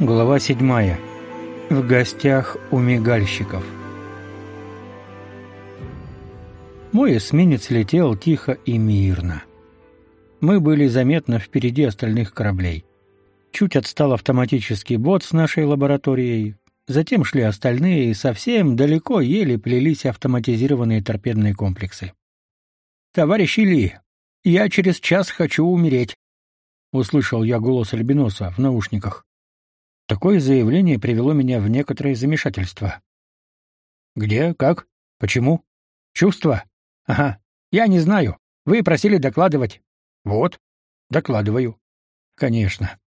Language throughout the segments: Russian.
Глава 7. В гостях у мигальщиков. Мой эсминец летел тихо и мирно. Мы были заметно впереди остальных кораблей. Чуть отстал автоматический бот с нашей лабораторией. Затем шли остальные, и совсем далеко еле плелись автоматизированные торпедные комплексы. «Товарищ Ли, я через час хочу умереть», — услышал я голос Альбиноса в наушниках. Такое заявление привело меня в некоторое замешательство. «Где? Как? Почему? Чувства? Ага, я не знаю. Вы просили докладывать. Вот, докладываю. Конечно.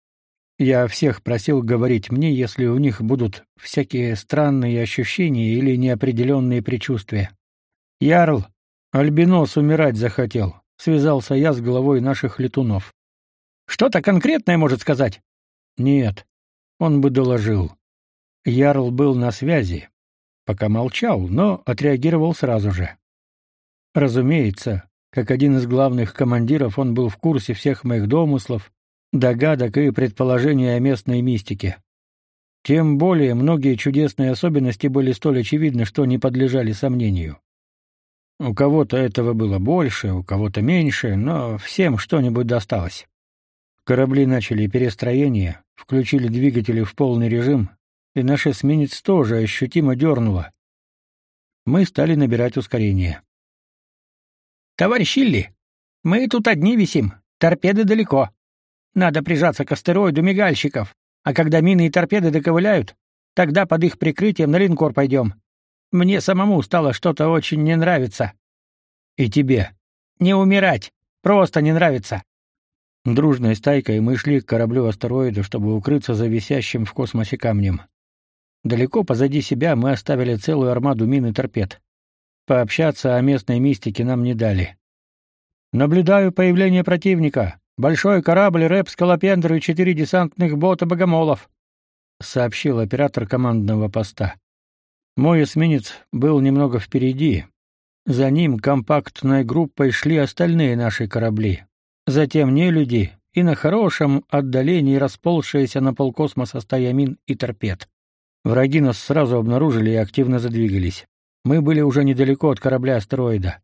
Я всех просил говорить мне, если у них будут всякие странные ощущения или неопределенные предчувствия. Ярл, альбинос умирать захотел. Связался я с головой наших летунов. Что-то конкретное может сказать? Нет. Он бы доложил. Ярл был на связи, пока молчал, но отреагировал сразу же. Разумеется, как один из главных командиров, он был в курсе всех моих домыслов, догадок и предположений о местной мистике. Тем более многие чудесные особенности были столь очевидны, что не подлежали сомнению. У кого-то этого было больше, у кого-то меньше, но всем что-нибудь досталось. Корабли начали перестроение, включили двигатели в полный режим, и наш эсминец тоже ощутимо дернуло. Мы стали набирать ускорение. Товарищ Илли, мы тут одни висим, торпеды далеко. Надо прижаться к астероиду мигальщиков, а когда мины и торпеды доковыляют, тогда под их прикрытием на линкор пойдем. Мне самому стало что-то очень не нравиться. И тебе. Не умирать. Просто не нравится. Дружной стайкой мы шли к кораблю-астероиду, чтобы укрыться за висящим в космосе камнем. Далеко позади себя мы оставили целую армаду мин и торпед. Пообщаться о местной мистике нам не дали. Наблюдаю появление противника. Большой корабль Рэп Скалопендр и четыре десантных бота Богомолов, сообщил оператор командного поста. Мой эсминец был немного впереди. За ним компактной группой шли остальные наши корабли. Затем не люди и на хорошем отдалении расползшиеся на полкосмоса стая мин и торпед. Враги нас сразу обнаружили и активно задвигались. Мы были уже недалеко от корабля астероида.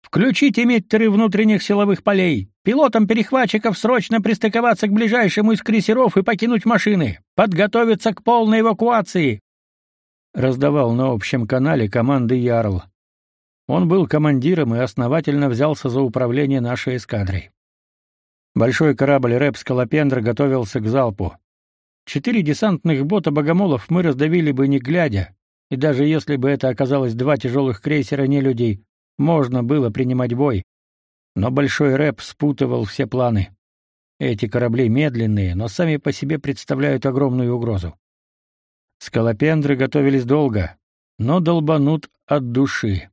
Включить эмиттеры внутренних силовых полей. Пилотам перехватчиков срочно пристыковаться к ближайшему из крейсеров и покинуть машины. Подготовиться к полной эвакуации. Раздавал на общем канале команды Ярл. Он был командиром и основательно взялся за управление нашей эскадрой. Большой корабль Рэп Скалопендра готовился к залпу. Четыре десантных бота богомолов мы раздавили бы не глядя, и даже если бы это оказалось два тяжелых крейсера не людей, можно было принимать бой. Но большой рэп спутывал все планы. Эти корабли медленные, но сами по себе представляют огромную угрозу. Скалопендры готовились долго, но долбанут от души.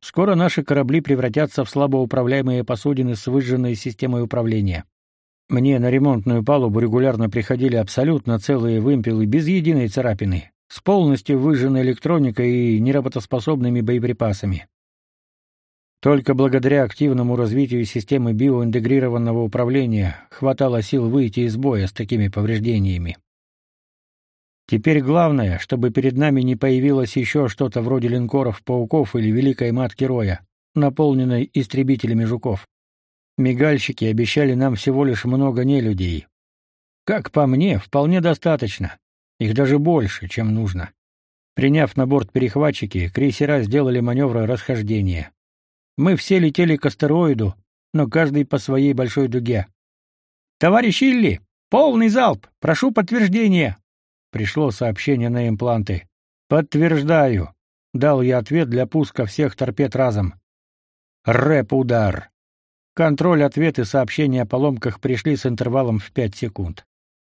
Скоро наши корабли превратятся в слабоуправляемые посудины с выжженной системой управления. Мне на ремонтную палубу регулярно приходили абсолютно целые вымпелы без единой царапины, с полностью выжженной электроникой и неработоспособными боеприпасами. Только благодаря активному развитию системы биоинтегрированного управления хватало сил выйти из боя с такими повреждениями. Теперь главное, чтобы перед нами не появилось еще что-то вроде линкоров-пауков или Великой Матки Роя, наполненной истребителями жуков. Мигальщики обещали нам всего лишь много нелюдей. Как по мне, вполне достаточно. Их даже больше, чем нужно. Приняв на борт перехватчики, крейсера сделали маневры расхождения. Мы все летели к астероиду, но каждый по своей большой дуге. «Товарищ Илли, полный залп! Прошу подтверждения!» Пришло сообщение на импланты. «Подтверждаю!» — дал я ответ для пуска всех торпед разом. «Рэп-удар!» Контроль, ответ и сообщения о поломках пришли с интервалом в пять секунд.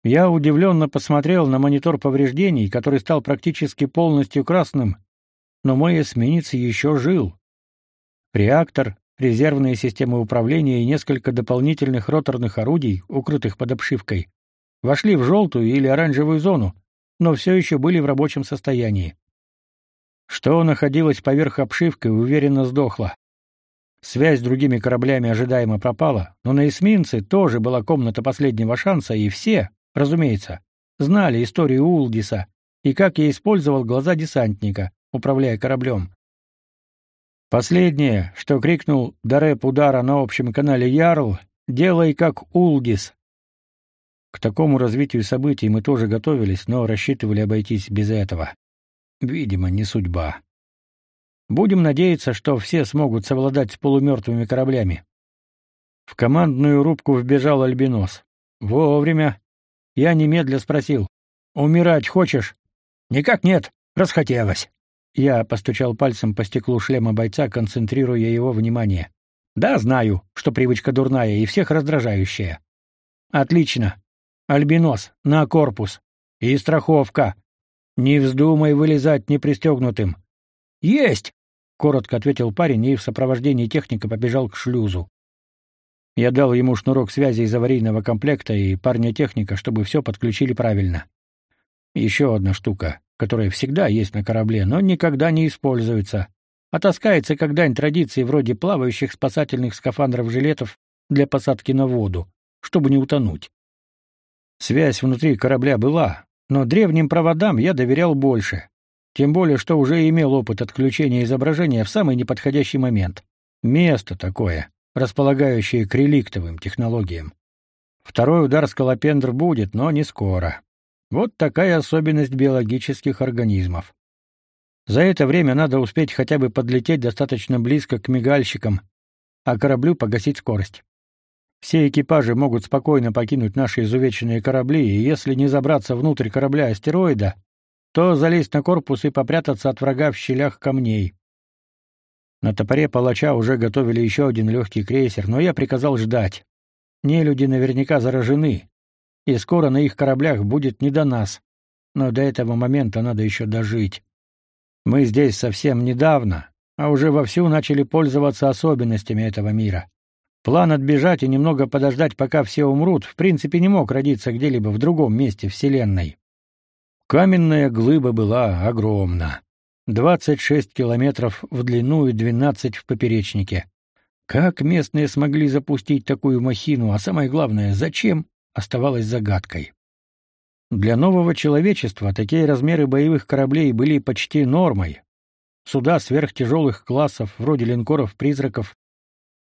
Я удивленно посмотрел на монитор повреждений, который стал практически полностью красным, но мой эсминец еще жил. Реактор, резервные системы управления и несколько дополнительных роторных орудий, укрытых под обшивкой, вошли в желтую или оранжевую зону, но все еще были в рабочем состоянии. Что находилось поверх обшивки, уверенно сдохло. Связь с другими кораблями ожидаемо пропала, но на эсминце тоже была комната последнего шанса, и все, разумеется, знали историю Улдиса и как я использовал глаза десантника, управляя кораблем. Последнее, что крикнул Дареп удара на общем канале Ярл, делай как Улдис. К такому развитию событий мы тоже готовились, но рассчитывали обойтись без этого. Видимо, не судьба. Будем надеяться, что все смогут совладать с полумертвыми кораблями. В командную рубку вбежал Альбинос. Вовремя. Я немедля спросил: "Умирать хочешь?" "Никак нет, расхотелось". Я постучал пальцем по стеклу шлема бойца, концентрируя его внимание. "Да, знаю, что привычка дурная и всех раздражающая". "Отлично. Альбинос на корпус и страховка. Не вздумай вылезать непристегнутым». Есть, коротко ответил парень и в сопровождении техника побежал к шлюзу. Я дал ему шнурок связи из аварийного комплекта и парня-техника, чтобы все подключили правильно. Еще одна штука, которая всегда есть на корабле, но никогда не используется. А дань традиции вроде плавающих спасательных скафандров-жилетов для посадки на воду, чтобы не утонуть. Связь внутри корабля была, но древним проводам я доверял больше. Тем более, что уже имел опыт отключения изображения в самый неподходящий момент. Место такое располагающие к реликтовым технологиям. Второй удар скалопендр будет, но не скоро. Вот такая особенность биологических организмов. За это время надо успеть хотя бы подлететь достаточно близко к мигальщикам, а кораблю погасить скорость. Все экипажи могут спокойно покинуть наши изувеченные корабли, и если не забраться внутрь корабля-астероида, то залезть на корпус и попрятаться от врага в щелях камней. На топоре палача уже готовили еще один легкий крейсер, но я приказал ждать. Нелюди наверняка заражены, и скоро на их кораблях будет не до нас. Но до этого момента надо еще дожить. Мы здесь совсем недавно, а уже вовсю начали пользоваться особенностями этого мира. План отбежать и немного подождать, пока все умрут, в принципе не мог родиться где-либо в другом месте Вселенной. Каменная глыба была огромна. 26 километров в длину и 12 в поперечнике. Как местные смогли запустить такую махину, а самое главное, зачем, оставалось загадкой. Для нового человечества такие размеры боевых кораблей были почти нормой. Суда сверхтяжелых классов, вроде линкоров-призраков,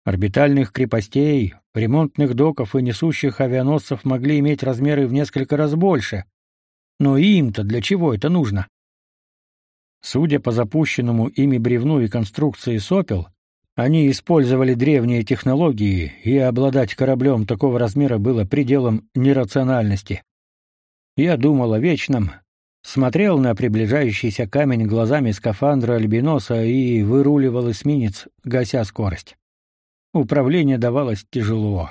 орбитальных крепостей, ремонтных доков и несущих авианосцев могли иметь размеры в несколько раз больше. Но им-то для чего это нужно? Судя по запущенному ими бревну и конструкции сопел, они использовали древние технологии, и обладать кораблем такого размера было пределом нерациональности. Я думал о вечном, смотрел на приближающийся камень глазами скафандра альбиноса и выруливал эсминец, гася скорость. Управление давалось тяжело.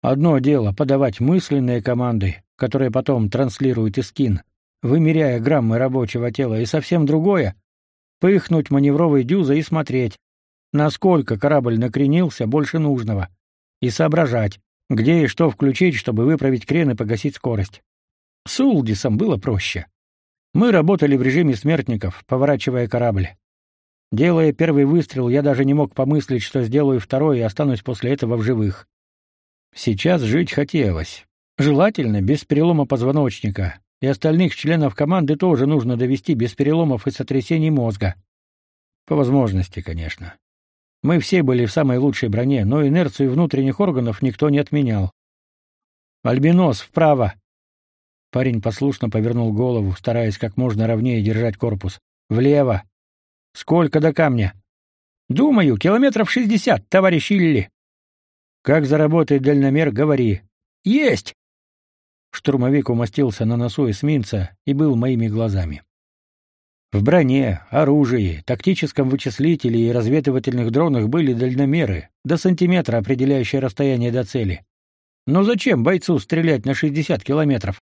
Одно дело подавать мысленные команды, которые потом транслирует Искин, вымеряя граммы рабочего тела, и совсем другое — пыхнуть маневровой дюзой и смотреть, насколько корабль накренился больше нужного, и соображать, где и что включить, чтобы выправить крен и погасить скорость. С Улдисом было проще. Мы работали в режиме смертников, поворачивая корабль. Делая первый выстрел, я даже не мог помыслить, что сделаю второй и останусь после этого в живых. Сейчас жить хотелось. Желательно без перелома позвоночника, и остальных членов команды тоже нужно довести без переломов и сотрясений мозга. По возможности, конечно. Мы все были в самой лучшей броне, но инерцию внутренних органов никто не отменял. Альбинос вправо. Парень послушно повернул голову, стараясь как можно ровнее держать корпус. Влево. Сколько до камня? Думаю, километров шестьдесят, товарищ Илли. Как заработает дальномер, говори. Есть. Штурмовик умостился на носу эсминца и был моими глазами. В броне, оружии, тактическом вычислителе и разведывательных дронах были дальномеры, до сантиметра определяющие расстояние до цели. Но зачем бойцу стрелять на 60 километров?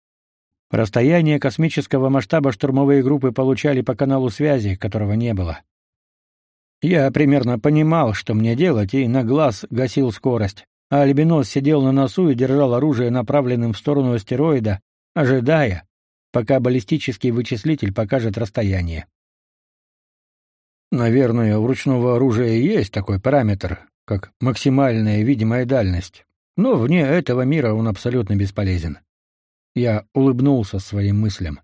Расстояние космического масштаба штурмовые группы получали по каналу связи, которого не было. Я примерно понимал, что мне делать, и на глаз гасил скорость а Альбинос сидел на носу и держал оружие направленным в сторону астероида, ожидая, пока баллистический вычислитель покажет расстояние. Наверное, у ручного оружия есть такой параметр, как максимальная видимая дальность, но вне этого мира он абсолютно бесполезен. Я улыбнулся своим мыслям.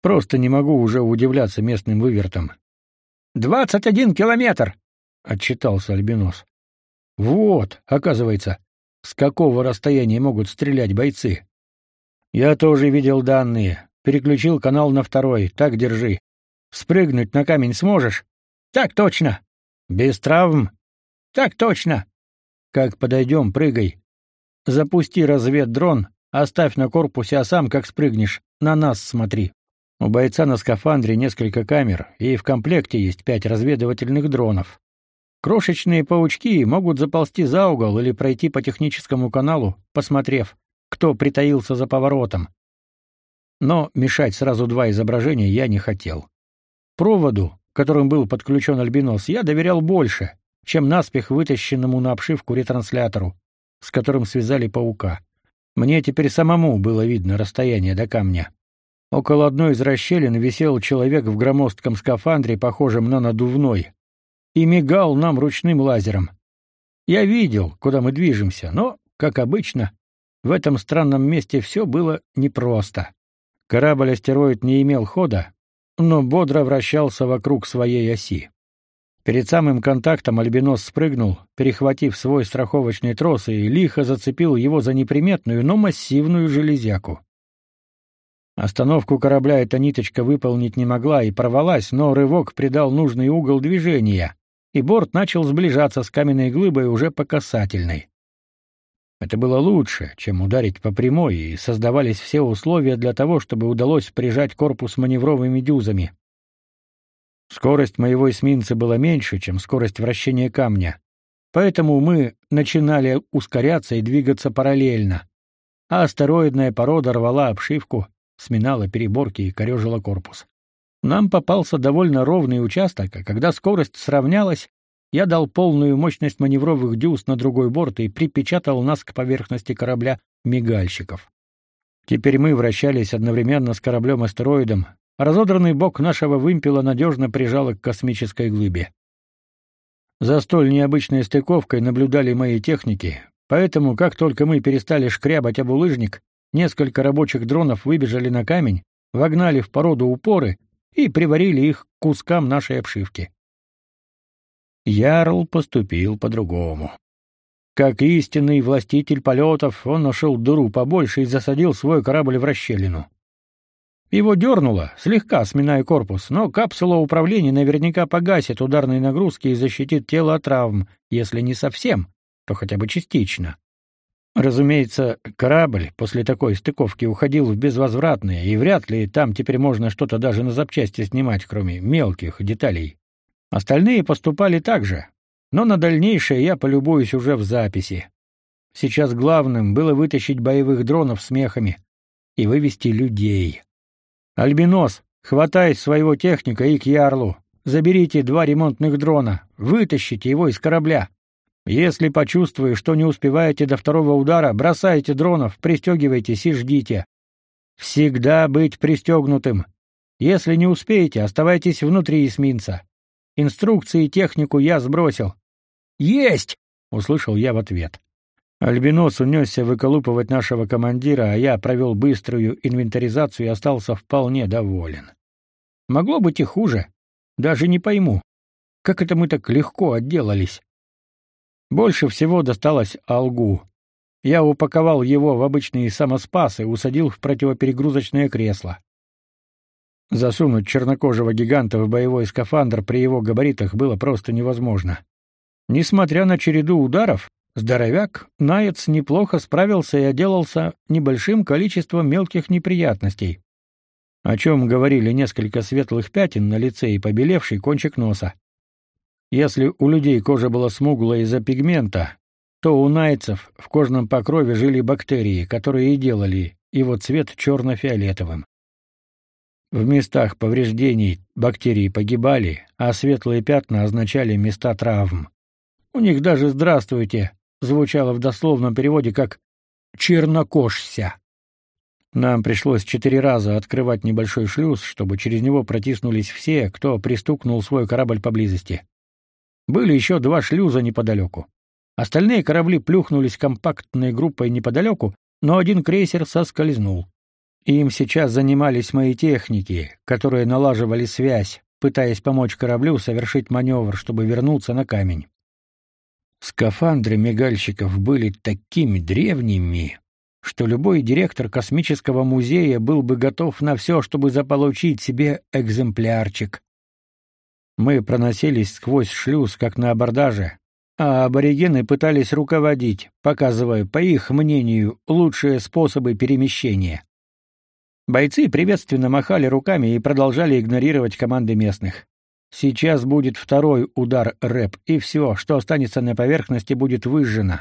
Просто не могу уже удивляться местным вывертам. «Двадцать один километр!» — отчитался Альбинос. «Вот, оказывается, с какого расстояния могут стрелять бойцы. Я тоже видел данные. Переключил канал на второй. Так держи. Спрыгнуть на камень сможешь? Так точно. Без травм? Так точно. Как подойдем, прыгай. Запусти разведдрон, оставь на корпусе, а сам как спрыгнешь, на нас смотри. У бойца на скафандре несколько камер, и в комплекте есть пять разведывательных дронов. Крошечные паучки могут заползти за угол или пройти по техническому каналу, посмотрев, кто притаился за поворотом. Но мешать сразу два изображения я не хотел. Проводу, которым был подключен альбинос, я доверял больше, чем наспех вытащенному на обшивку ретранслятору, с которым связали паука. Мне теперь самому было видно расстояние до камня. Около одной из расщелин висел человек в громоздком скафандре, похожем на надувной, и мигал нам ручным лазером. Я видел, куда мы движемся, но, как обычно, в этом странном месте все было непросто. Корабль-астероид не имел хода, но бодро вращался вокруг своей оси. Перед самым контактом Альбинос спрыгнул, перехватив свой страховочный трос и лихо зацепил его за неприметную, но массивную железяку. Остановку корабля эта ниточка выполнить не могла и порвалась, но рывок придал нужный угол движения, и борт начал сближаться с каменной глыбой уже по касательной. Это было лучше, чем ударить по прямой, и создавались все условия для того, чтобы удалось прижать корпус маневровыми дюзами. Скорость моего эсминца была меньше, чем скорость вращения камня, поэтому мы начинали ускоряться и двигаться параллельно, а астероидная порода рвала обшивку, сминала переборки и корежила корпус. Нам попался довольно ровный участок, а когда скорость сравнялась, я дал полную мощность маневровых дюз на другой борт и припечатал нас к поверхности корабля мигальщиков. Теперь мы вращались одновременно с кораблем-астероидом, разодранный бок нашего вымпела надежно прижало к космической глыбе. За столь необычной стыковкой наблюдали мои техники, поэтому, как только мы перестали шкрябать об улыжник, несколько рабочих дронов выбежали на камень, вогнали в породу упоры и приварили их к кускам нашей обшивки. Ярл поступил по-другому. Как истинный властитель полетов, он нашел дыру побольше и засадил свой корабль в расщелину. Его дернуло, слегка сминая корпус, но капсула управления наверняка погасит ударные нагрузки и защитит тело от травм, если не совсем, то хотя бы частично. Разумеется, корабль после такой стыковки уходил в безвозвратное, и вряд ли там теперь можно что-то даже на запчасти снимать, кроме мелких деталей. Остальные поступали так же, но на дальнейшее я полюбуюсь уже в записи. Сейчас главным было вытащить боевых дронов с мехами и вывести людей. Альбинос, хватай своего техника и к Ярлу. Заберите два ремонтных дрона, вытащите его из корабля. Если почувствую, что не успеваете до второго удара, бросайте дронов, пристегивайтесь и ждите. Всегда быть пристегнутым. Если не успеете, оставайтесь внутри эсминца. Инструкции и технику я сбросил. Есть, услышал я в ответ. Альбинос унесся выколупывать нашего командира, а я провел быструю инвентаризацию и остался вполне доволен. Могло быть и хуже. Даже не пойму, как это мы так легко отделались. Больше всего досталось Алгу. Я упаковал его в обычные самоспасы и усадил в противоперегрузочное кресло. Засунуть чернокожего гиганта в боевой скафандр при его габаритах было просто невозможно. Несмотря на череду ударов, здоровяк Наец неплохо справился и отделался небольшим количеством мелких неприятностей, о чем говорили несколько светлых пятен на лице и побелевший кончик носа. Если у людей кожа была смуглая из-за пигмента, то у найцев в кожном покрове жили бактерии, которые и делали его цвет черно-фиолетовым. В местах повреждений бактерии погибали, а светлые пятна означали места травм. У них даже «здравствуйте» звучало в дословном переводе как «чернокожся». Нам пришлось четыре раза открывать небольшой шлюз, чтобы через него протиснулись все, кто пристукнул свой корабль поблизости. Были еще два шлюза неподалеку. Остальные корабли плюхнулись компактной группой неподалеку, но один крейсер соскользнул. Им сейчас занимались мои техники, которые налаживали связь, пытаясь помочь кораблю совершить маневр, чтобы вернуться на камень. Скафандры мигальщиков были такими древними, что любой директор космического музея был бы готов на все, чтобы заполучить себе экземплярчик. Мы проносились сквозь шлюз, как на абордаже, а аборигены пытались руководить, показывая, по их мнению, лучшие способы перемещения. Бойцы приветственно махали руками и продолжали игнорировать команды местных. Сейчас будет второй удар рэп, и все, что останется на поверхности, будет выжжено.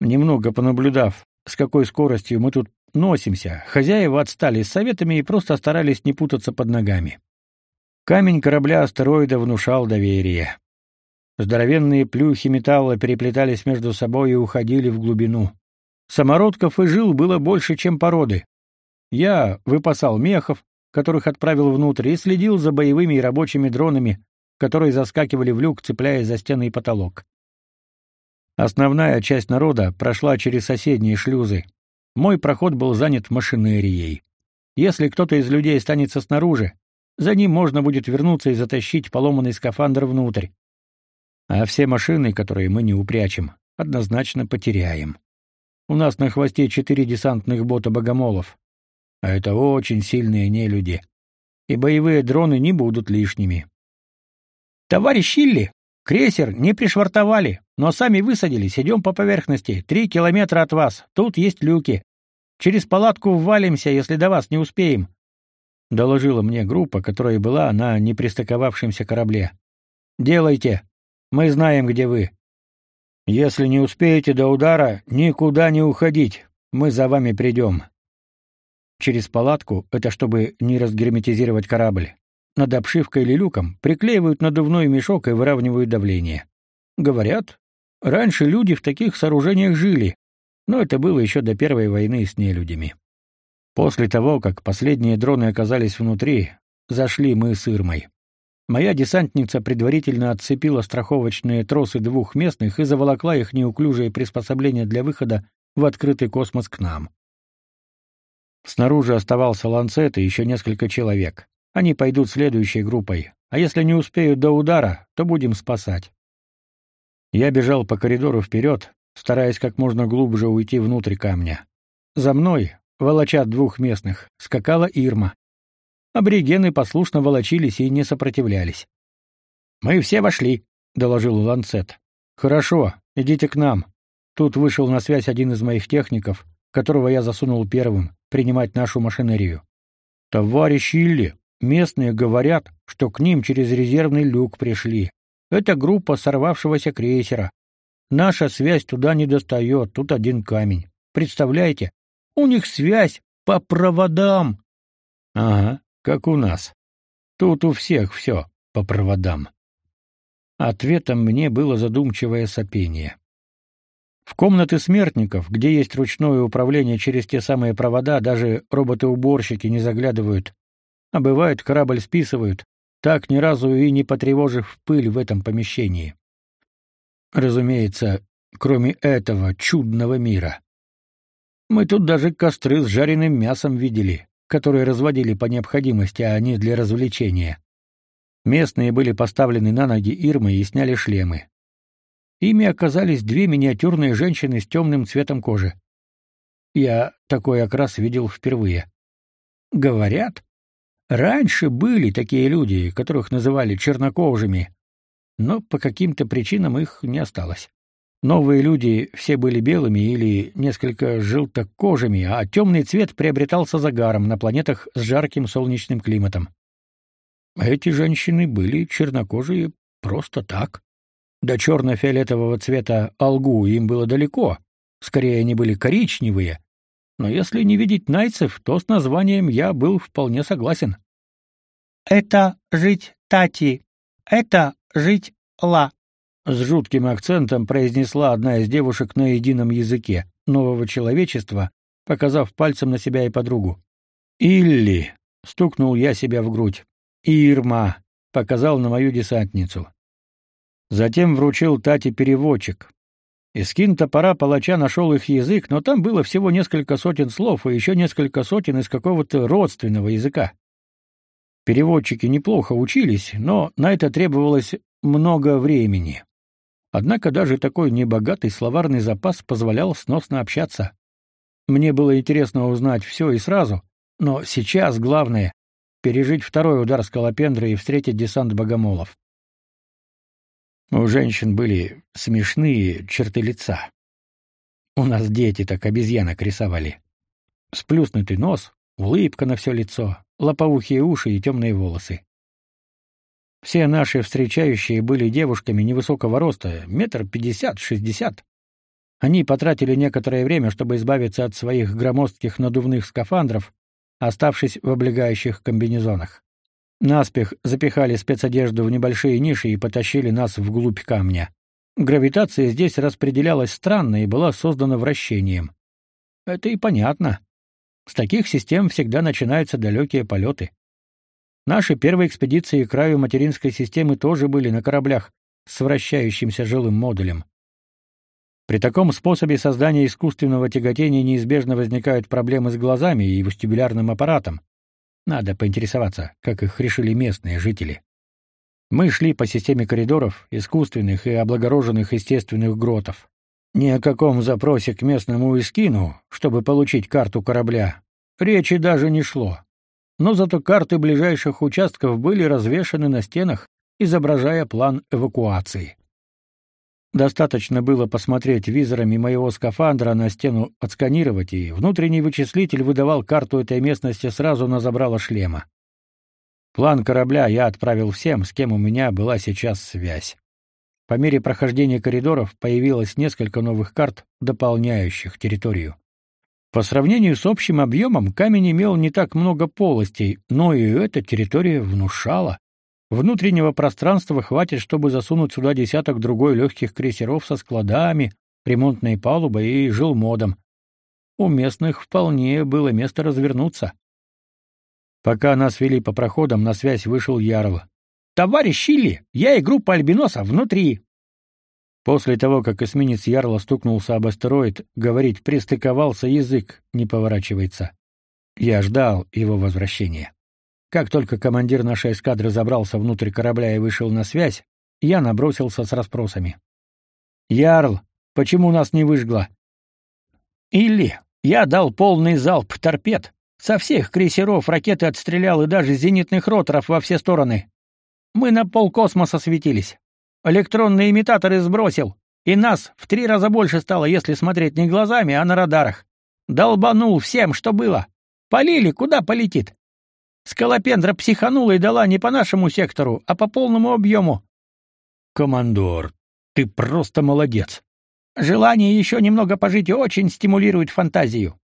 Немного понаблюдав, с какой скоростью мы тут носимся, хозяева отстали с советами и просто старались не путаться под ногами. Камень корабля астероида внушал доверие. Здоровенные плюхи металла переплетались между собой и уходили в глубину. Самородков и жил было больше, чем породы. Я выпасал мехов, которых отправил внутрь, и следил за боевыми и рабочими дронами, которые заскакивали в люк, цепляясь за стены и потолок. Основная часть народа прошла через соседние шлюзы. Мой проход был занят машинерией. Если кто-то из людей останется снаружи, за ним можно будет вернуться и затащить поломанный скафандр внутрь. А все машины, которые мы не упрячем, однозначно потеряем. У нас на хвосте четыре десантных бота-богомолов. А это очень сильные нелюди. И боевые дроны не будут лишними. Товарищ Шилли, крейсер не пришвартовали, но сами высадились, идем по поверхности, три километра от вас, тут есть люки. Через палатку ввалимся, если до вас не успеем. Доложила мне группа, которая была на непристыковавшемся корабле. Делайте. Мы знаем, где вы. Если не успеете до удара, никуда не уходить. Мы за вами придем через палатку, это чтобы не разгерметизировать корабль. Над обшивкой или люком приклеивают надувной мешок и выравнивают давление. Говорят, раньше люди в таких сооружениях жили, но это было еще до Первой войны с нелюдями. После того, как последние дроны оказались внутри, зашли мы с Ирмой. Моя десантница предварительно отцепила страховочные тросы двух местных и заволокла их неуклюжее приспособление для выхода в открытый космос к нам. Снаружи оставался ланцет и еще несколько человек. Они пойдут следующей группой, а если не успеют до удара, то будем спасать. Я бежал по коридору вперед, стараясь как можно глубже уйти внутрь камня. За мной, волоча двух местных, скакала Ирма. Аборигены послушно волочились и не сопротивлялись. «Мы все вошли», — доложил Ланцет. «Хорошо, идите к нам». Тут вышел на связь один из моих техников, которого я засунул первым, принимать нашу машинерию. Товарищ Илли, местные говорят, что к ним через резервный люк пришли. Это группа сорвавшегося крейсера. Наша связь туда не достает, тут один камень. Представляете? У них связь по проводам. Ага, как у нас. Тут у всех все по проводам. Ответом мне было задумчивое сопение. В комнаты смертников, где есть ручное управление через те самые провода, даже роботы-уборщики не заглядывают. А бывает, корабль списывают, так ни разу и не потревожив пыль в этом помещении. Разумеется, кроме этого чудного мира. Мы тут даже костры с жареным мясом видели, которые разводили по необходимости, а не для развлечения. Местные были поставлены на ноги Ирмой и сняли шлемы. Ими оказались две миниатюрные женщины с темным цветом кожи. Я такой окрас видел впервые. Говорят, раньше были такие люди, которых называли чернокожими, но по каким-то причинам их не осталось. Новые люди все были белыми или несколько желтокожими, а темный цвет приобретался загаром на планетах с жарким солнечным климатом. Эти женщины были чернокожие просто так. До черно-фиолетового цвета алгу им было далеко, скорее они были коричневые, но если не видеть найцев, то с названием я был вполне согласен. «Это жить Тати, это жить Ла», — с жутким акцентом произнесла одна из девушек на едином языке нового человечества, показав пальцем на себя и подругу. «Илли», — стукнул я себя в грудь, — «Ирма», — показал на мою десантницу. Затем вручил Тате переводчик. Искин топора палача нашел их язык, но там было всего несколько сотен слов и еще несколько сотен из какого-то родственного языка. Переводчики неплохо учились, но на это требовалось много времени. Однако даже такой небогатый словарный запас позволял сносно общаться. Мне было интересно узнать все и сразу, но сейчас главное — пережить второй удар скалопендры и встретить десант богомолов. У женщин были смешные черты лица. У нас дети так обезьянок рисовали. Сплюснутый нос, улыбка на все лицо, лопоухие уши и темные волосы. Все наши встречающие были девушками невысокого роста, метр пятьдесят-шестьдесят. Они потратили некоторое время, чтобы избавиться от своих громоздких надувных скафандров, оставшись в облегающих комбинезонах. Наспех запихали спецодежду в небольшие ниши и потащили нас вглубь камня. Гравитация здесь распределялась странно и была создана вращением. Это и понятно. С таких систем всегда начинаются далекие полеты. Наши первые экспедиции к краю материнской системы тоже были на кораблях с вращающимся жилым модулем. При таком способе создания искусственного тяготения неизбежно возникают проблемы с глазами и вестибулярным аппаратом. Надо поинтересоваться, как их решили местные жители. Мы шли по системе коридоров, искусственных и облагороженных естественных гротов. Ни о каком запросе к местному эскину, чтобы получить карту корабля, речи даже не шло. Но зато карты ближайших участков были развешаны на стенах, изображая план эвакуации. Достаточно было посмотреть визорами моего скафандра на стену отсканировать, и внутренний вычислитель выдавал карту этой местности сразу на забрало шлема. План корабля я отправил всем, с кем у меня была сейчас связь. По мере прохождения коридоров появилось несколько новых карт, дополняющих территорию. По сравнению с общим объемом камень имел не так много полостей, но и эта территория внушала. Внутреннего пространства хватит, чтобы засунуть сюда десяток другой легких крейсеров со складами, ремонтной палубой и жилмодом. У местных вполне было место развернуться. Пока нас вели по проходам, на связь вышел Ярл. «Товарищ Чили, я и группа Альбиноса внутри!» После того, как эсминец Ярла стукнулся об астероид, говорить пристыковался язык, не поворачивается. Я ждал его возвращения. Как только командир нашей эскадры забрался внутрь корабля и вышел на связь, я набросился с расспросами. «Ярл, почему нас не выжгло?» «Или я дал полный залп торпед. Со всех крейсеров ракеты отстрелял и даже зенитных роторов во все стороны. Мы на полкосмоса светились. Электронные имитаторы сбросил, и нас в три раза больше стало, если смотреть не глазами, а на радарах. Долбанул всем, что было. Полили, куда полетит. Скалопендра психанула и дала не по нашему сектору, а по полному объему. Командор, ты просто молодец. Желание еще немного пожить очень стимулирует фантазию.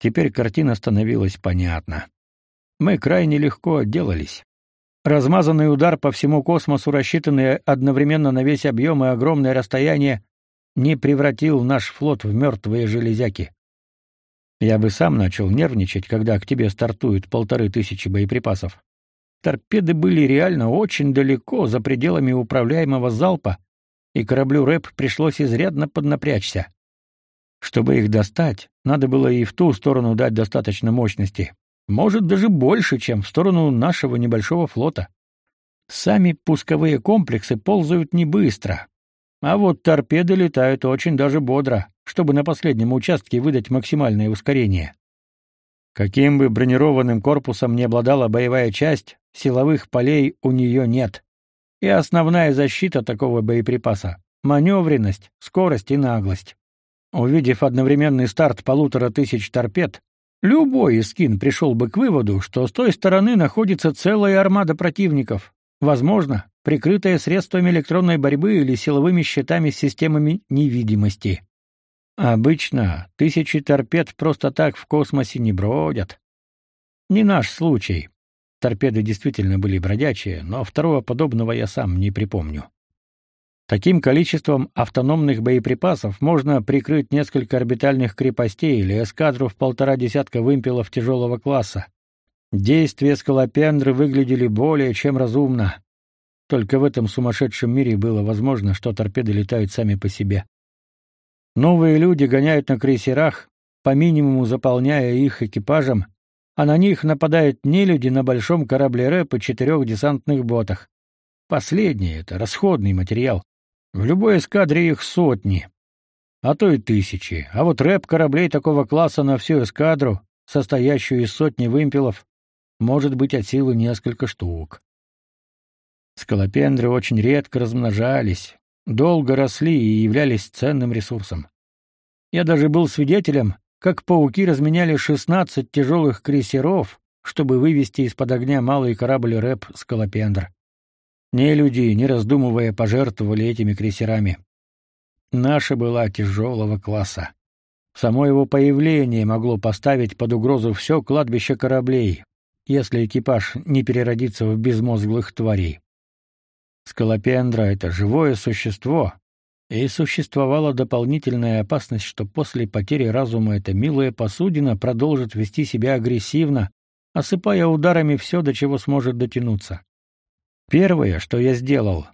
Теперь картина становилась понятна. Мы крайне легко отделались. Размазанный удар по всему космосу, рассчитанный одновременно на весь объем и огромное расстояние, не превратил наш флот в мертвые железяки. Я бы сам начал нервничать, когда к тебе стартуют полторы тысячи боеприпасов. Торпеды были реально очень далеко, за пределами управляемого залпа, и кораблю рэп пришлось изрядно поднапрячься. Чтобы их достать, надо было и в ту сторону дать достаточно мощности. Может, даже больше, чем в сторону нашего небольшого флота. Сами пусковые комплексы ползают не быстро, а вот торпеды летают очень даже бодро чтобы на последнем участке выдать максимальное ускорение. Каким бы бронированным корпусом ни обладала боевая часть, силовых полей у нее нет. И основная защита такого боеприпаса — маневренность, скорость и наглость. Увидев одновременный старт полутора тысяч торпед, любой скин пришел бы к выводу, что с той стороны находится целая армада противников, возможно, прикрытая средствами электронной борьбы или силовыми щитами с системами невидимости. Обычно тысячи торпед просто так в космосе не бродят. Не наш случай. Торпеды действительно были бродячие, но второго подобного я сам не припомню. Таким количеством автономных боеприпасов можно прикрыть несколько орбитальных крепостей или эскадру в полтора десятка вымпелов тяжелого класса. Действия скалопендры выглядели более чем разумно. Только в этом сумасшедшем мире было возможно, что торпеды летают сами по себе. Новые люди гоняют на крейсерах, по минимуму заполняя их экипажем, а на них нападают нелюди на большом корабле рэп и четырех десантных ботах. Последнее — это расходный материал. В любой эскадре их сотни, а то и тысячи. А вот рэп кораблей такого класса на всю эскадру, состоящую из сотни вымпелов, может быть от силы несколько штук. Скалопендры очень редко размножались, долго росли и являлись ценным ресурсом. Я даже был свидетелем, как пауки разменяли 16 тяжелых крейсеров, чтобы вывести из-под огня малый корабль рэп «Скалопендр». Не люди, не раздумывая, пожертвовали этими крейсерами. Наша была тяжелого класса. Само его появление могло поставить под угрозу все кладбище кораблей, если экипаж не переродится в безмозглых тварей. Скалопендра — это живое существо, и существовала дополнительная опасность, что после потери разума эта милая посудина продолжит вести себя агрессивно, осыпая ударами все, до чего сможет дотянуться. Первое, что я сделал,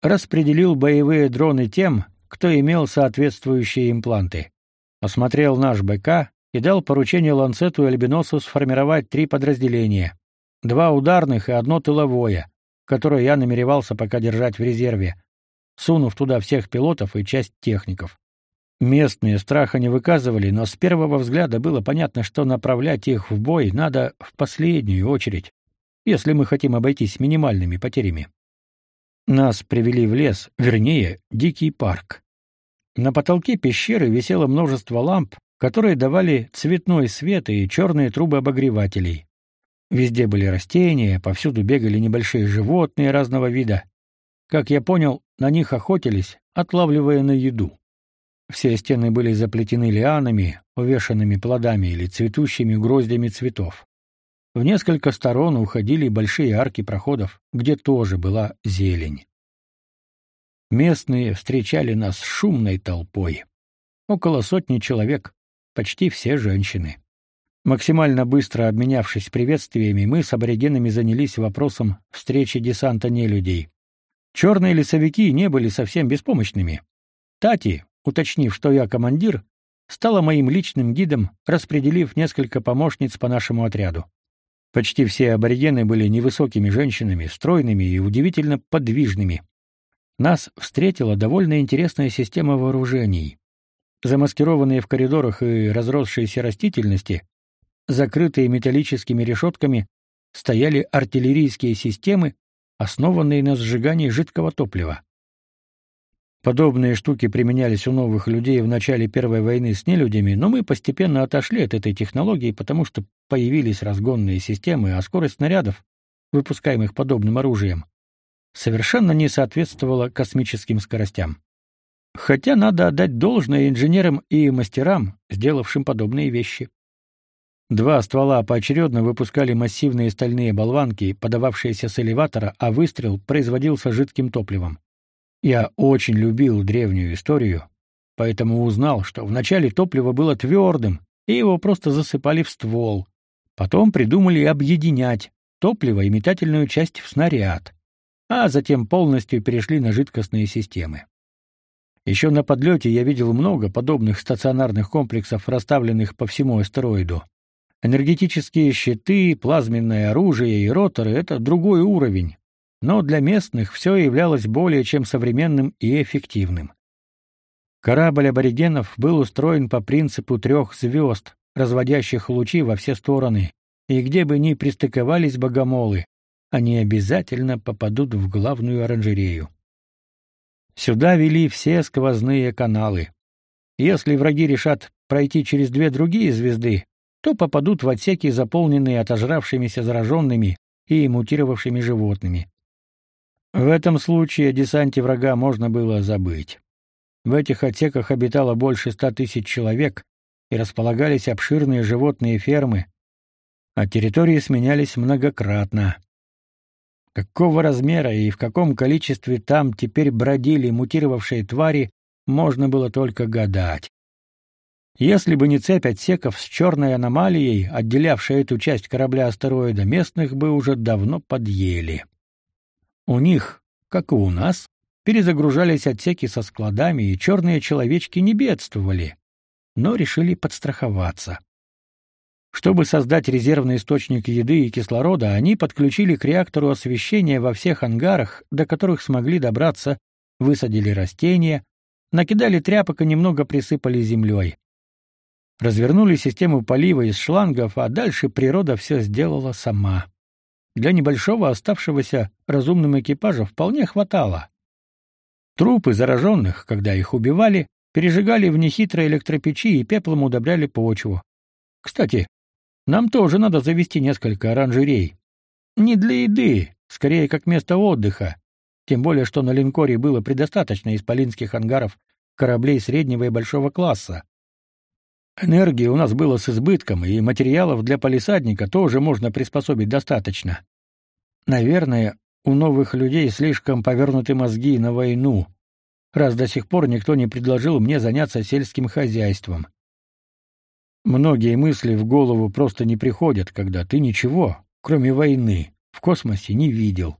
распределил боевые дроны тем, кто имел соответствующие импланты. Осмотрел наш БК и дал поручение Ланцету и Альбиносу сформировать три подразделения: два ударных и одно тыловое, которое я намеревался пока держать в резерве, сунув туда всех пилотов и часть техников. Местные страха не выказывали, но с первого взгляда было понятно, что направлять их в бой надо в последнюю очередь, если мы хотим обойтись минимальными потерями. Нас привели в лес, вернее, дикий парк. На потолке пещеры висело множество ламп, которые давали цветной свет и черные трубы обогревателей. Везде были растения, повсюду бегали небольшие животные разного вида. Как я понял, на них охотились, отлавливая на еду. Все стены были заплетены лианами, увешанными плодами или цветущими гроздями цветов. В несколько сторон уходили большие арки проходов, где тоже была зелень. Местные встречали нас шумной толпой. Около сотни человек, почти все женщины. Максимально быстро обменявшись приветствиями, мы с аборигенами занялись вопросом встречи десанта нелюдей. Черные лесовики не были совсем беспомощными. Тати, уточнив, что я командир, стала моим личным гидом, распределив несколько помощниц по нашему отряду. Почти все аборигены были невысокими женщинами, стройными и удивительно подвижными. Нас встретила довольно интересная система вооружений. Замаскированные в коридорах и разросшиеся растительности, закрытые металлическими решетками, стояли артиллерийские системы, основанные на сжигании жидкого топлива. Подобные штуки применялись у новых людей в начале Первой войны с нелюдями, но мы постепенно отошли от этой технологии, потому что появились разгонные системы, а скорость снарядов, выпускаемых подобным оружием, совершенно не соответствовала космическим скоростям. Хотя надо отдать должное инженерам и мастерам, сделавшим подобные вещи. Два ствола поочередно выпускали массивные стальные болванки, подававшиеся с элеватора, а выстрел производился жидким топливом. Я очень любил древнюю историю, поэтому узнал, что вначале топливо было твердым, и его просто засыпали в ствол. Потом придумали объединять топливо и метательную часть в снаряд, а затем полностью перешли на жидкостные системы. Еще на подлете я видел много подобных стационарных комплексов, расставленных по всему астероиду. Энергетические щиты, плазменное оружие и роторы — это другой уровень, но для местных все являлось более чем современным и эффективным. Корабль аборигенов был устроен по принципу трех звезд, разводящих лучи во все стороны, и где бы ни пристыковались богомолы, они обязательно попадут в главную оранжерею. Сюда вели все сквозные каналы. Если враги решат пройти через две другие звезды, то попадут в отсеки, заполненные отожравшимися зараженными и мутировавшими животными. В этом случае о десанте врага можно было забыть. В этих отсеках обитало больше ста тысяч человек и располагались обширные животные фермы, а территории сменялись многократно. Какого размера и в каком количестве там теперь бродили мутировавшие твари, можно было только гадать. Если бы не цепь отсеков с черной аномалией, отделявшая эту часть корабля-астероида, местных бы уже давно подъели. У них, как и у нас, перезагружались отсеки со складами, и черные человечки не бедствовали, но решили подстраховаться. Чтобы создать резервный источник еды и кислорода, они подключили к реактору освещение во всех ангарах, до которых смогли добраться, высадили растения, накидали тряпок и немного присыпали землей. Развернули систему полива из шлангов, а дальше природа все сделала сама. Для небольшого оставшегося разумным экипажа вполне хватало. Трупы зараженных, когда их убивали, пережигали в нехитрой электропечи и пеплом удобряли почву. Кстати, нам тоже надо завести несколько оранжерей. Не для еды, скорее как место отдыха. Тем более, что на линкоре было предостаточно исполинских ангаров кораблей среднего и большого класса. Энергии у нас было с избытком, и материалов для полисадника тоже можно приспособить достаточно. Наверное, у новых людей слишком повернуты мозги на войну, раз до сих пор никто не предложил мне заняться сельским хозяйством. Многие мысли в голову просто не приходят, когда ты ничего, кроме войны, в космосе не видел.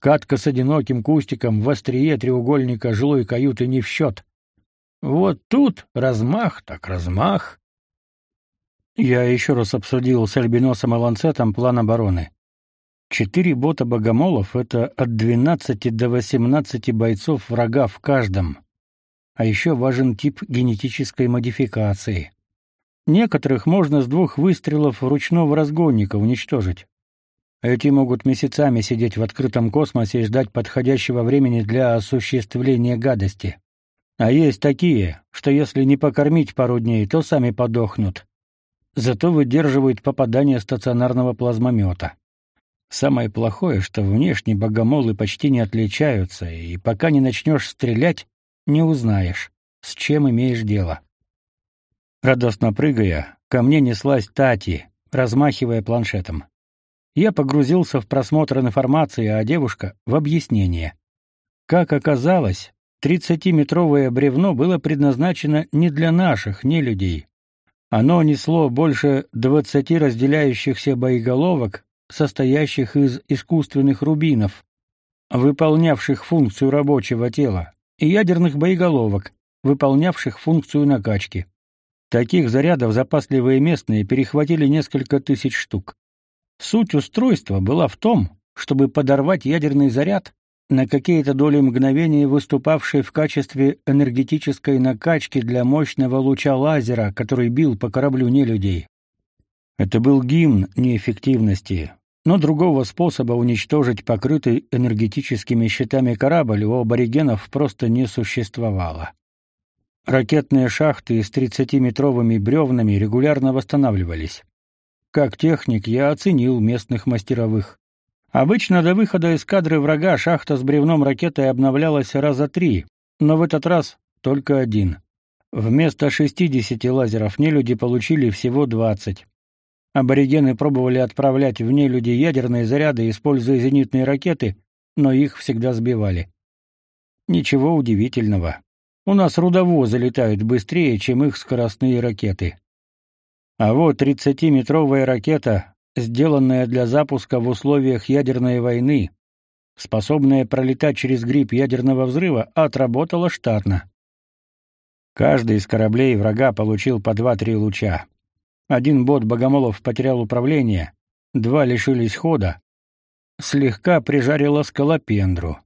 Катка с одиноким кустиком в острие треугольника жилой каюты не в счет. Вот тут размах так размах. Я еще раз обсудил с Альбиносом и Ланцетом план обороны. Четыре бота богомолов — это от 12 до 18 бойцов врага в каждом. А еще важен тип генетической модификации. Некоторых можно с двух выстрелов ручного разгонника уничтожить. Эти могут месяцами сидеть в открытом космосе и ждать подходящего времени для осуществления гадости. А есть такие, что если не покормить пару дней, то сами подохнут. Зато выдерживают попадание стационарного плазмомета. Самое плохое, что внешне богомолы почти не отличаются, и пока не начнешь стрелять, не узнаешь, с чем имеешь дело. Радостно прыгая, ко мне неслась Тати, размахивая планшетом. Я погрузился в просмотр информации, а девушка — в объяснение. Как оказалось, тридцатиметровое бревно было предназначено не для наших, не людей. Оно несло больше двадцати разделяющихся боеголовок, состоящих из искусственных рубинов, выполнявших функцию рабочего тела, и ядерных боеголовок, выполнявших функцию накачки. Таких зарядов запасливые местные перехватили несколько тысяч штук. Суть устройства была в том, чтобы подорвать ядерный заряд, на какие-то доли мгновения выступавший в качестве энергетической накачки для мощного луча лазера, который бил по кораблю нелюдей. Это был гимн неэффективности, но другого способа уничтожить покрытый энергетическими щитами корабль у аборигенов просто не существовало. Ракетные шахты с 30-метровыми бревнами регулярно восстанавливались. Как техник я оценил местных мастеровых. Обычно до выхода из кадры врага шахта с бревном ракетой обновлялась раза три, но в этот раз только один. Вместо 60 лазеров нелюди получили всего 20. Аборигены пробовали отправлять в нелюди ядерные заряды, используя зенитные ракеты, но их всегда сбивали. Ничего удивительного. У нас рудовозы летают быстрее, чем их скоростные ракеты. А вот 30-метровая ракета, сделанная для запуска в условиях ядерной войны, способная пролетать через гриб ядерного взрыва, отработала штатно. Каждый из кораблей врага получил по 2-3 луча. Один бот Богомолов потерял управление, два лишились хода, слегка прижарило скалопендру.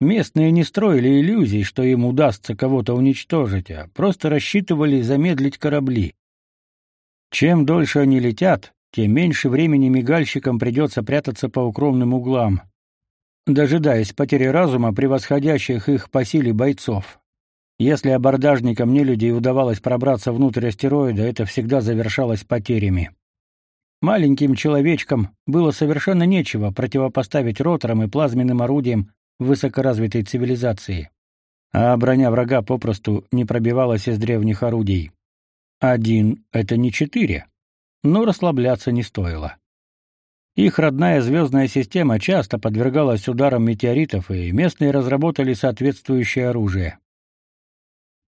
Местные не строили иллюзий, что им удастся кого-то уничтожить, а просто рассчитывали замедлить корабли. Чем дольше они летят, тем меньше времени мигальщикам придется прятаться по укромным углам, дожидаясь потери разума превосходящих их по силе бойцов. Если абордажникам нелюдей удавалось пробраться внутрь астероида, это всегда завершалось потерями. Маленьким человечкам было совершенно нечего противопоставить роторам и плазменным орудиям высокоразвитой цивилизации, а броня врага попросту не пробивалась из древних орудий. Один — это не четыре, но расслабляться не стоило. Их родная звездная система часто подвергалась ударам метеоритов, и местные разработали соответствующее оружие.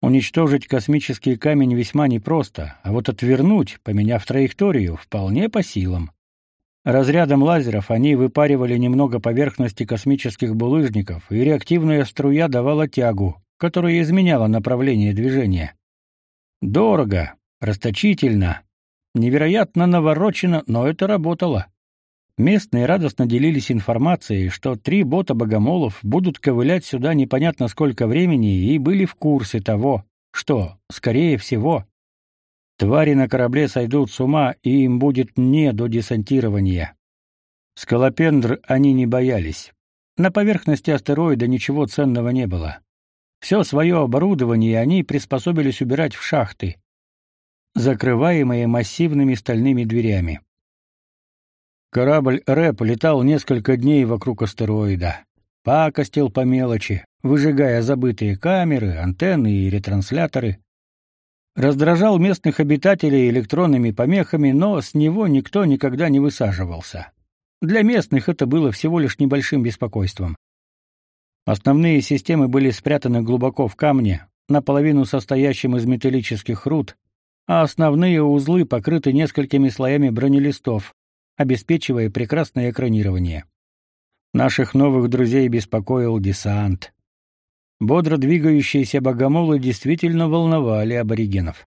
Уничтожить космический камень весьма непросто, а вот отвернуть, поменяв траекторию, вполне по силам. Разрядом лазеров они выпаривали немного поверхности космических булыжников, и реактивная струя давала тягу, которая изменяла направление движения. Дорого, расточительно, невероятно наворочено, но это работало. Местные радостно делились информацией, что три бота-богомолов будут ковылять сюда непонятно сколько времени и были в курсе того, что, скорее всего, твари на корабле сойдут с ума и им будет не до десантирования. Скалопендр они не боялись. На поверхности астероида ничего ценного не было. Все свое оборудование они приспособились убирать в шахты, закрываемые массивными стальными дверями. Корабль «Рэп» летал несколько дней вокруг астероида. Пакостил по мелочи, выжигая забытые камеры, антенны и ретрансляторы. Раздражал местных обитателей электронными помехами, но с него никто никогда не высаживался. Для местных это было всего лишь небольшим беспокойством. Основные системы были спрятаны глубоко в камне, наполовину состоящим из металлических руд, а основные узлы покрыты несколькими слоями бронелистов, обеспечивая прекрасное экранирование. Наших новых друзей беспокоил десант. Бодро двигающиеся богомолы действительно волновали аборигенов.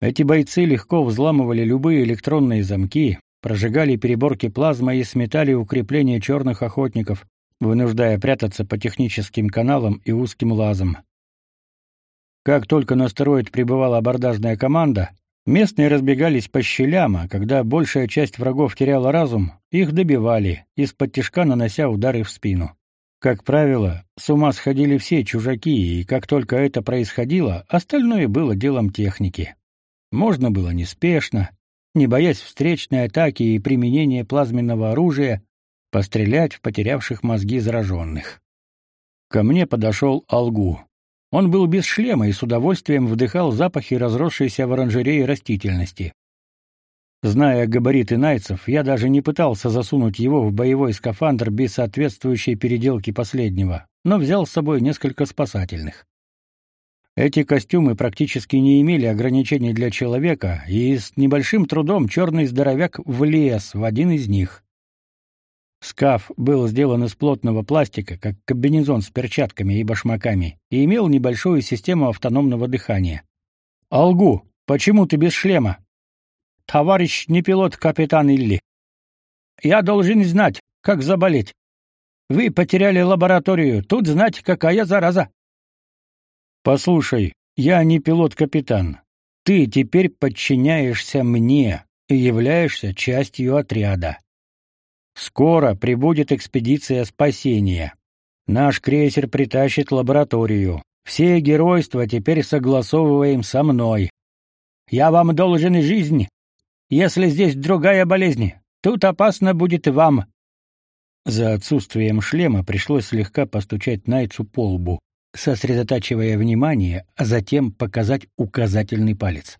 Эти бойцы легко взламывали любые электронные замки, прожигали переборки плазмы и сметали укрепления черных охотников, вынуждая прятаться по техническим каналам и узким лазам. Как только на астероид прибывала абордажная команда, местные разбегались по щелям, а когда большая часть врагов теряла разум, их добивали, из-под тишка нанося удары в спину. Как правило, с ума сходили все чужаки, и как только это происходило, остальное было делом техники. Можно было неспешно, не боясь встречной атаки и применения плазменного оружия, пострелять в потерявших мозги зараженных. Ко мне подошел Алгу. Он был без шлема и с удовольствием вдыхал запахи разросшейся в оранжерее растительности. Зная габариты найцев, я даже не пытался засунуть его в боевой скафандр без соответствующей переделки последнего, но взял с собой несколько спасательных. Эти костюмы практически не имели ограничений для человека, и с небольшим трудом черный здоровяк влез в один из них. Скаф был сделан из плотного пластика, как комбинезон с перчатками и башмаками, и имел небольшую систему автономного дыхания. «Алгу, почему ты без шлема?» «Товарищ не пилот, капитан Илли. Я должен знать, как заболеть. Вы потеряли лабораторию, тут знать, какая зараза». «Послушай, я не пилот-капитан. Ты теперь подчиняешься мне и являешься частью отряда. Скоро прибудет экспедиция спасения. Наш крейсер притащит лабораторию. Все геройства теперь согласовываем со мной. Я вам должен жизнь. Если здесь другая болезнь, тут опасно будет и вам. За отсутствием шлема пришлось слегка постучать Найцу по лбу, сосредотачивая внимание, а затем показать указательный палец.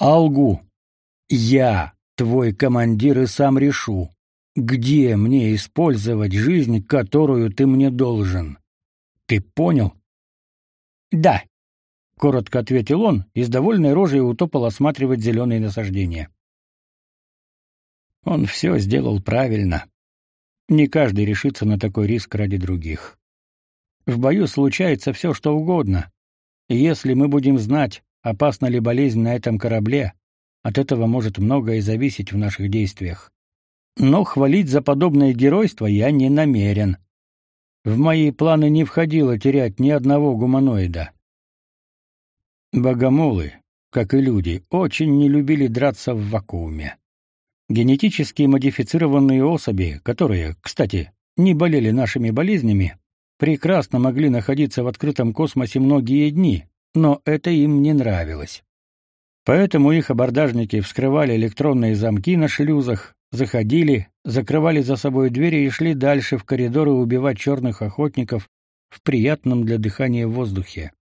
Алгу. Я, твой командир, и сам решу, где мне использовать жизнь, которую ты мне должен? Ты понял? Да, коротко ответил он и с довольной рожей утопал осматривать зеленые насаждения. Он все сделал правильно. Не каждый решится на такой риск ради других. В бою случается все, что угодно. Если мы будем знать, опасна ли болезнь на этом корабле, от этого может многое зависеть в наших действиях. Но хвалить за подобное геройство я не намерен. В мои планы не входило терять ни одного гуманоида. Богомолы, как и люди, очень не любили драться в вакууме. Генетически модифицированные особи, которые, кстати, не болели нашими болезнями, прекрасно могли находиться в открытом космосе многие дни, но это им не нравилось. Поэтому их абордажники вскрывали электронные замки на шлюзах, заходили, закрывали за собой двери и шли дальше в коридоры убивать черных охотников в приятном для дыхания воздухе.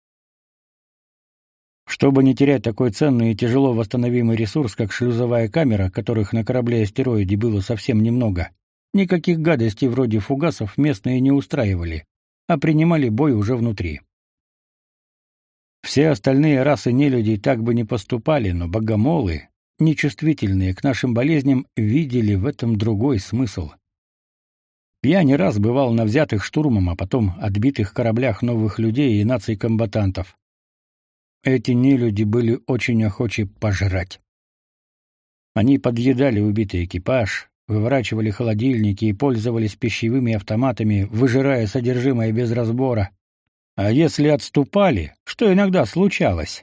Чтобы не терять такой ценный и тяжело восстановимый ресурс, как шлюзовая камера, которых на корабле-астероиде было совсем немного, никаких гадостей вроде фугасов местные не устраивали, а принимали бой уже внутри. Все остальные расы нелюдей так бы не поступали, но богомолы нечувствительные к нашим болезням, видели в этом другой смысл. Я не раз бывал на взятых штурмом, а потом отбитых кораблях новых людей и наций-комбатантов. Эти нелюди были очень охочи пожрать. Они подъедали убитый экипаж, выворачивали холодильники и пользовались пищевыми автоматами, выжирая содержимое без разбора. А если отступали, что иногда случалось,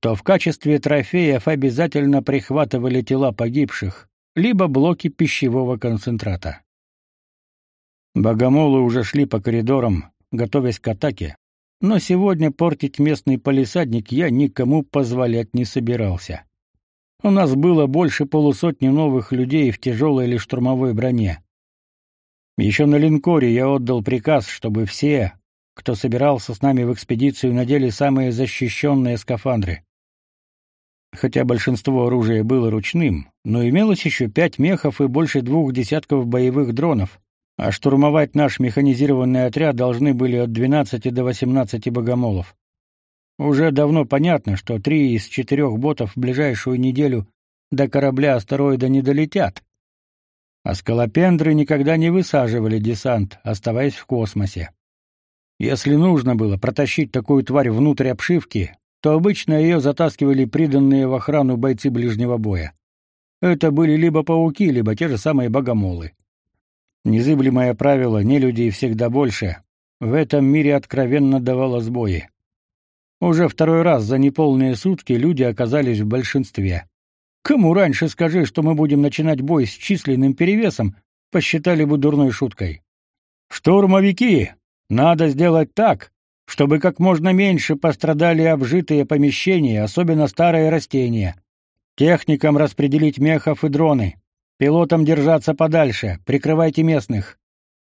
то в качестве трофеев обязательно прихватывали тела погибших, либо блоки пищевого концентрата. Богомолы уже шли по коридорам, готовясь к атаке, но сегодня портить местный полисадник я никому позволять не собирался. У нас было больше полусотни новых людей в тяжелой или штурмовой броне. Еще на линкоре я отдал приказ, чтобы все, кто собирался с нами в экспедицию, надели самые защищенные скафандры. Хотя большинство оружия было ручным, но имелось еще пять мехов и больше двух десятков боевых дронов, а штурмовать наш механизированный отряд должны были от 12 до 18 богомолов. Уже давно понятно, что три из четырех ботов в ближайшую неделю до корабля астероида не долетят. А скалопендры никогда не высаживали десант, оставаясь в космосе. Если нужно было протащить такую тварь внутрь обшивки, то обычно ее затаскивали приданные в охрану бойцы ближнего боя. Это были либо пауки, либо те же самые богомолы. Незыблемое правило «не людей всегда больше» в этом мире откровенно давало сбои. Уже второй раз за неполные сутки люди оказались в большинстве. Кому раньше скажи, что мы будем начинать бой с численным перевесом, посчитали бы дурной шуткой. Штурмовики, надо сделать так, чтобы как можно меньше пострадали обжитые помещения, особенно старые растения. Техникам распределить мехов и дроны. Пилотам держаться подальше, прикрывайте местных.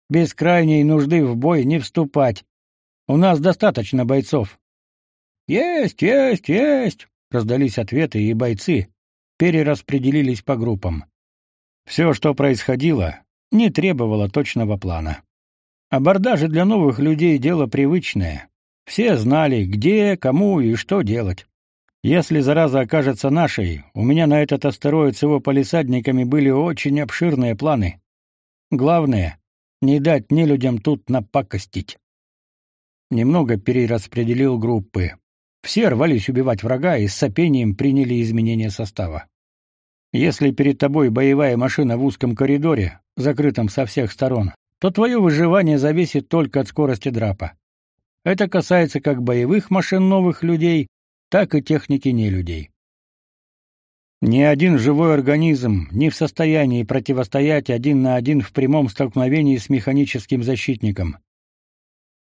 Без крайней нужды в бой не вступать. У нас достаточно бойцов. Есть, есть, есть, раздались ответы, и бойцы перераспределились по группам. Все, что происходило, не требовало точного плана. Абордажи для новых людей дело привычное. Все знали, где, кому и что делать. Если зараза окажется нашей, у меня на этот астероид с его полисадниками были очень обширные планы. Главное — не дать нелюдям тут напакостить. Немного перераспределил группы. Все рвались убивать врага и с сопением приняли изменение состава. Если перед тобой боевая машина в узком коридоре, закрытом со всех сторон, то твое выживание зависит только от скорости драпа. Это касается как боевых машин новых людей, так и техники нелюдей. Ни один живой организм не в состоянии противостоять один на один в прямом столкновении с механическим защитником.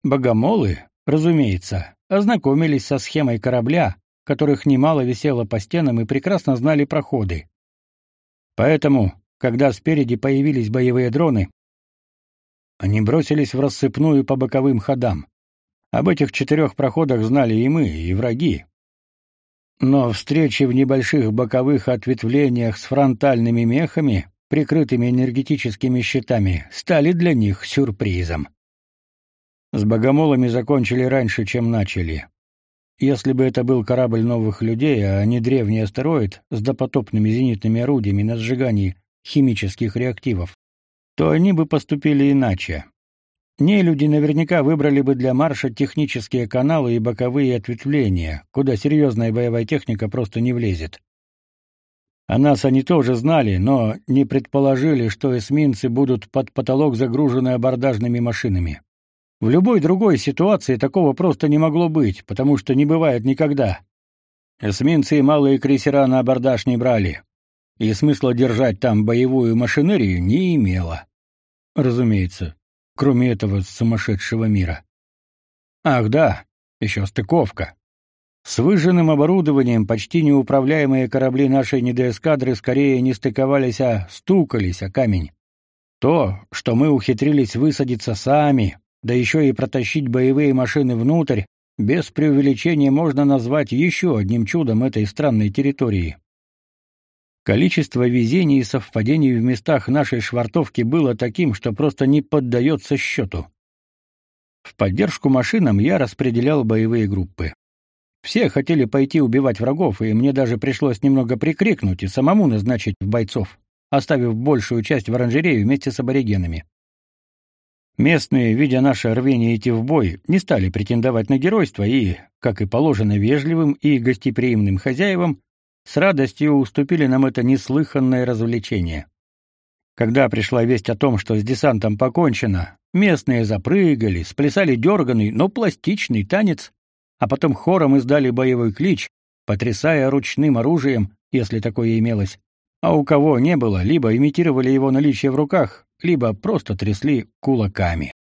Богомолы, разумеется, ознакомились со схемой корабля, которых немало висело по стенам и прекрасно знали проходы. Поэтому, когда спереди появились боевые дроны, они бросились в рассыпную по боковым ходам. Об этих четырех проходах знали и мы, и враги, но встречи в небольших боковых ответвлениях с фронтальными мехами, прикрытыми энергетическими щитами, стали для них сюрпризом. С богомолами закончили раньше, чем начали. Если бы это был корабль новых людей, а не древний астероид с допотопными зенитными орудиями на сжигании химических реактивов, то они бы поступили иначе. Нелюди наверняка выбрали бы для марша технические каналы и боковые ответвления, куда серьезная боевая техника просто не влезет. О нас они тоже знали, но не предположили, что эсминцы будут под потолок загружены абордажными машинами. В любой другой ситуации такого просто не могло быть, потому что не бывает никогда. Эсминцы и малые крейсера на абордаж не брали, и смысла держать там боевую машинерию не имело. Разумеется, кроме этого сумасшедшего мира. Ах да, еще стыковка. С выжженным оборудованием почти неуправляемые корабли нашей недоэскадры скорее не стыковались, а стукались о камень. То, что мы ухитрились высадиться сами, да еще и протащить боевые машины внутрь, без преувеличения можно назвать еще одним чудом этой странной территории. Количество везений и совпадений в местах нашей швартовки было таким, что просто не поддается счету. В поддержку машинам я распределял боевые группы. Все хотели пойти убивать врагов, и мне даже пришлось немного прикрикнуть и самому назначить бойцов, оставив большую часть в оранжерее вместе с аборигенами. Местные, видя наше рвение идти в бой, не стали претендовать на геройство и, как и положено вежливым и гостеприимным хозяевам, с радостью уступили нам это неслыханное развлечение. Когда пришла весть о том, что с десантом покончено, местные запрыгали, сплясали дерганый, но пластичный танец, а потом хором издали боевой клич, потрясая ручным оружием, если такое имелось. А у кого не было, либо имитировали его наличие в руках, либо просто трясли кулаками.